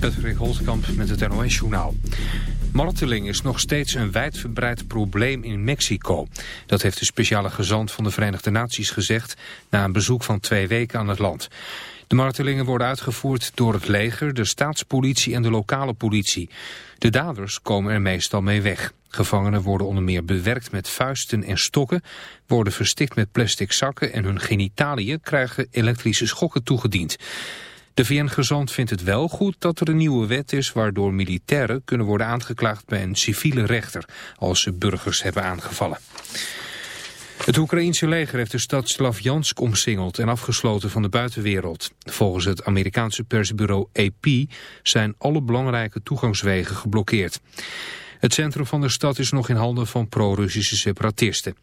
Patrick Holtkamp met het NOS-journaal. Marteling is nog steeds een wijdverbreid probleem in Mexico. Dat heeft de speciale gezant van de Verenigde Naties gezegd... na een bezoek van twee weken aan het land. De martelingen worden uitgevoerd door het leger, de staatspolitie en de lokale politie. De daders komen er meestal mee weg. Gevangenen worden onder meer bewerkt met vuisten en stokken, worden verstikt met plastic zakken en hun genitaliën krijgen elektrische schokken toegediend. De VN-gezant vindt het wel goed dat er een nieuwe wet is waardoor militairen kunnen worden aangeklaagd bij een civiele rechter als ze burgers hebben aangevallen. Het Oekraïense leger heeft de stad Slavjansk omsingeld en afgesloten van de buitenwereld. Volgens het Amerikaanse persbureau AP zijn alle belangrijke toegangswegen geblokkeerd. Het centrum van de stad is nog in handen van pro-Russische separatisten.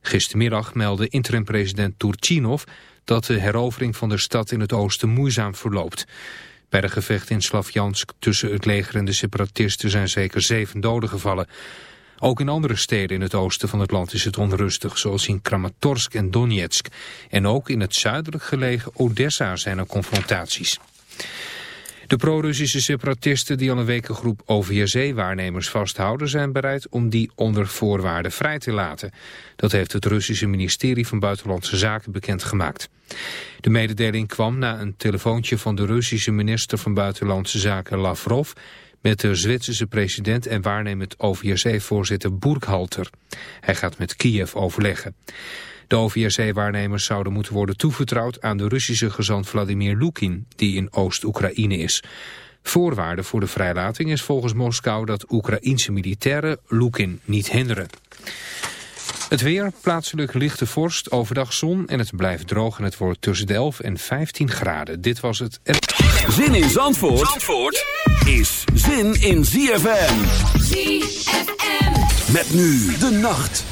Gistermiddag meldde interim-president Turchinov dat de herovering van de stad in het oosten moeizaam verloopt. Bij de gevechten in Slavjansk tussen het leger en de separatisten zijn zeker zeven doden gevallen. Ook in andere steden in het oosten van het land is het onrustig, zoals in Kramatorsk en Donetsk. En ook in het zuidelijk gelegen Odessa zijn er confrontaties. De pro-Russische separatisten die al een week een groep OVSE-waarnemers vasthouden... zijn bereid om die onder voorwaarden vrij te laten. Dat heeft het Russische ministerie van Buitenlandse Zaken bekendgemaakt. De mededeling kwam na een telefoontje van de Russische minister van Buitenlandse Zaken Lavrov... met de Zwitserse president en waarnemend OVSE-voorzitter Burkhalter. Hij gaat met Kiev overleggen. De OVSE-waarnemers zouden moeten worden toevertrouwd aan de Russische gezant Vladimir Lukin, die in Oost-Oekraïne is. Voorwaarde voor de vrijlating is volgens Moskou dat Oekraïense militairen Lukin niet hinderen. Het weer, plaatselijk lichte vorst, overdag zon en het blijft droog en het wordt tussen de 11 en 15 graden. Dit was het... Zin in Zandvoort, Zandvoort is zin in ZFM. ZFM. Met nu de nacht.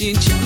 gente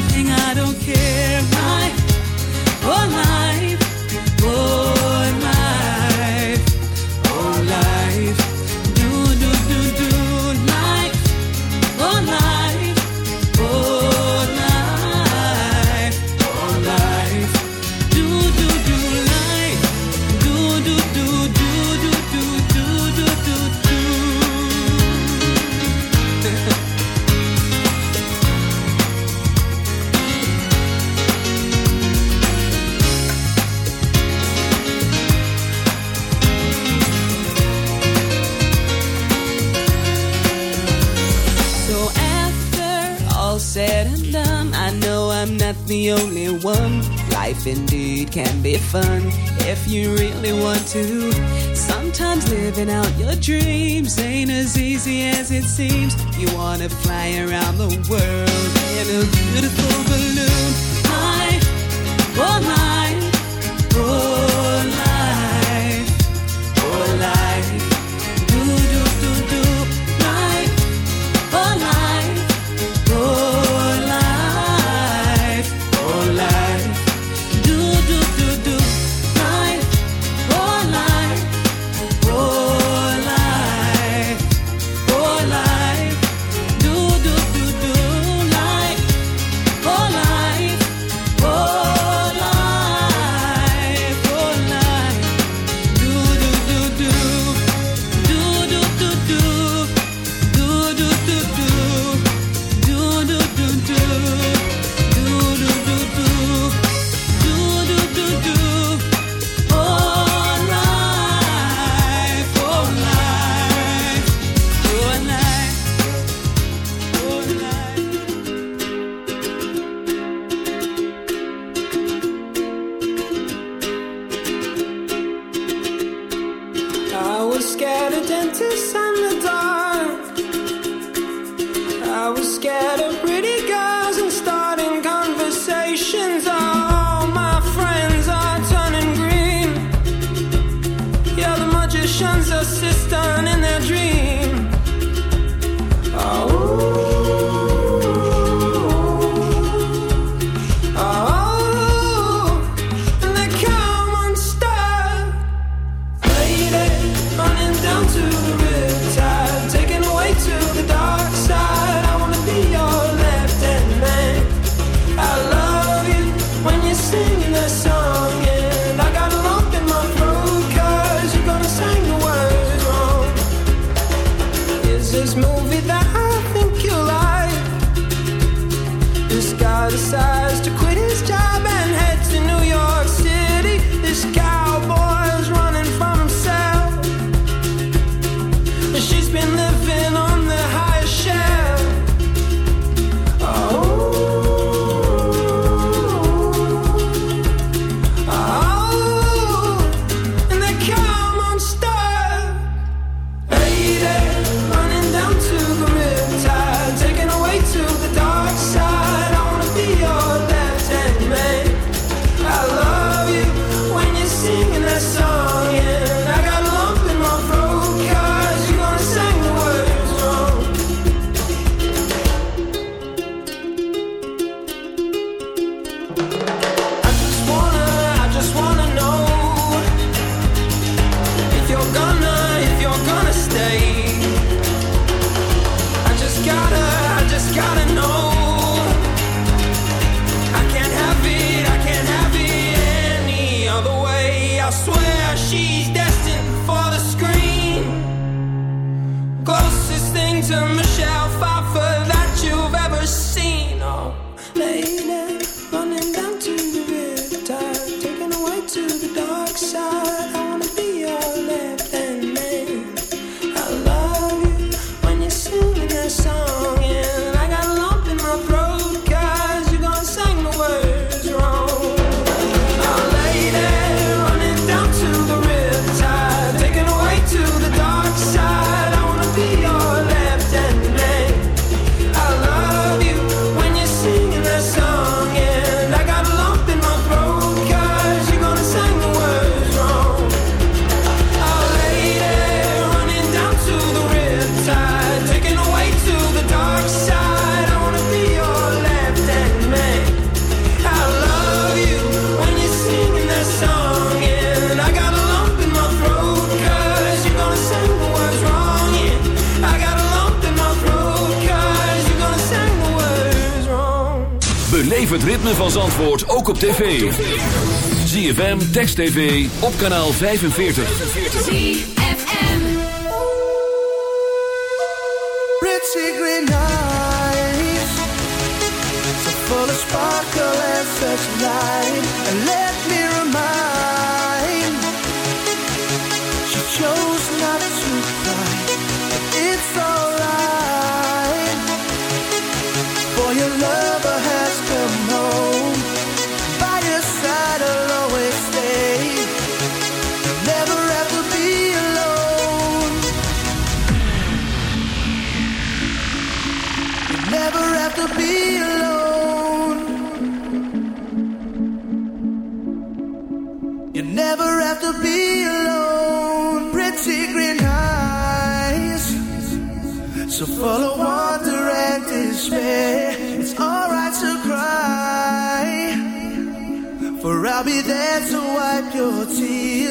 het ritme van Zandvoort ook op tv. ZFM, Text TV, op kanaal 45. ZFM Pretty green eyes So full of sparkle and such light I'll be there to wipe your tears.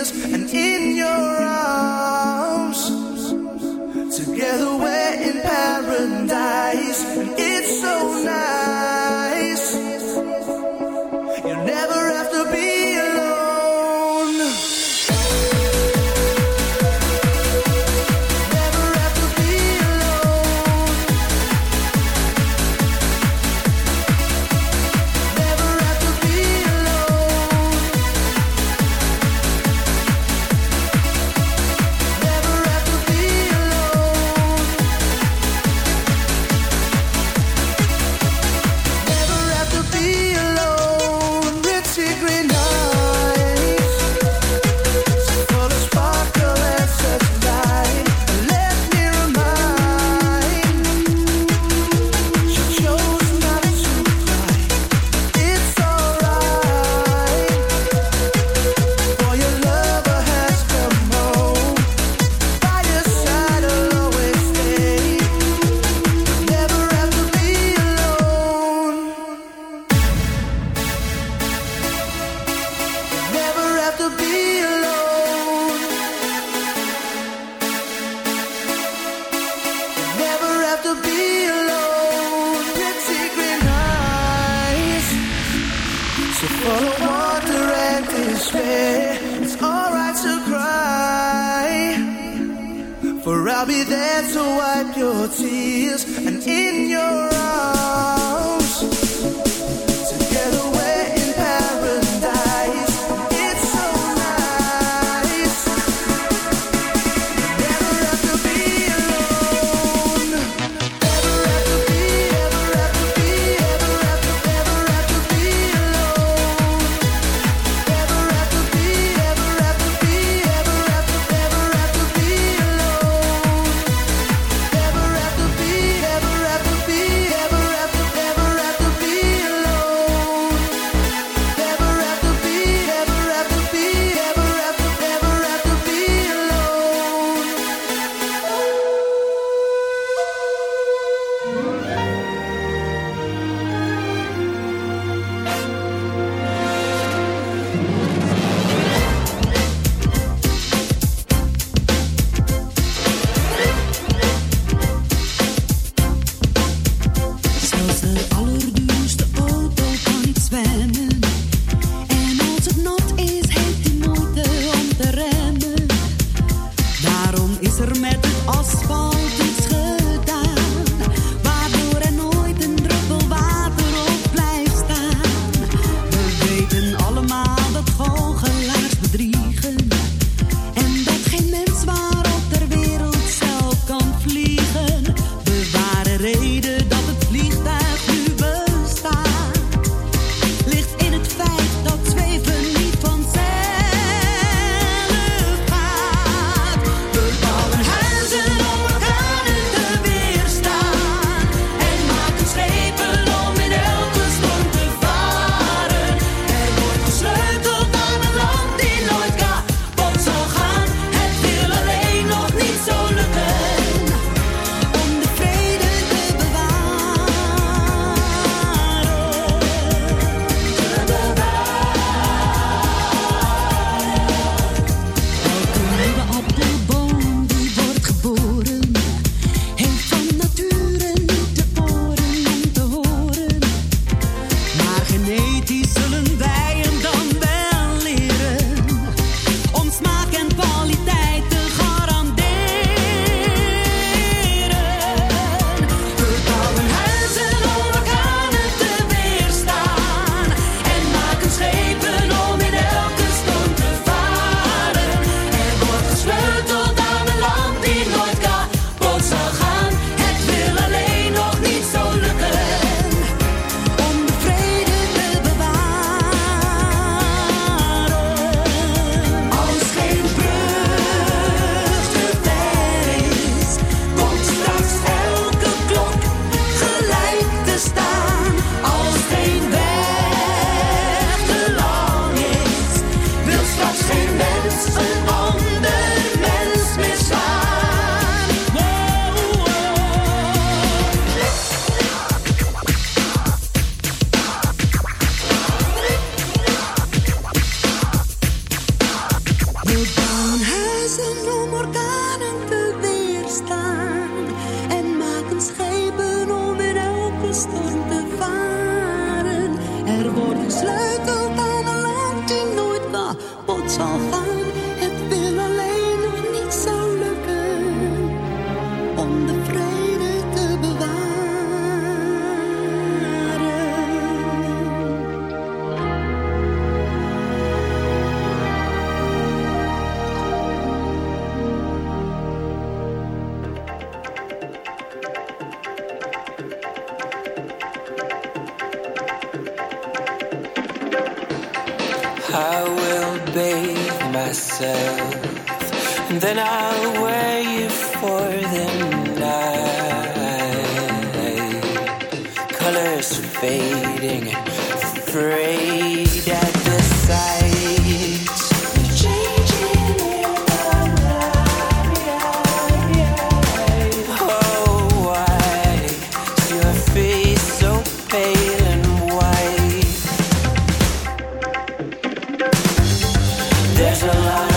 There's a lot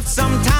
up sometimes.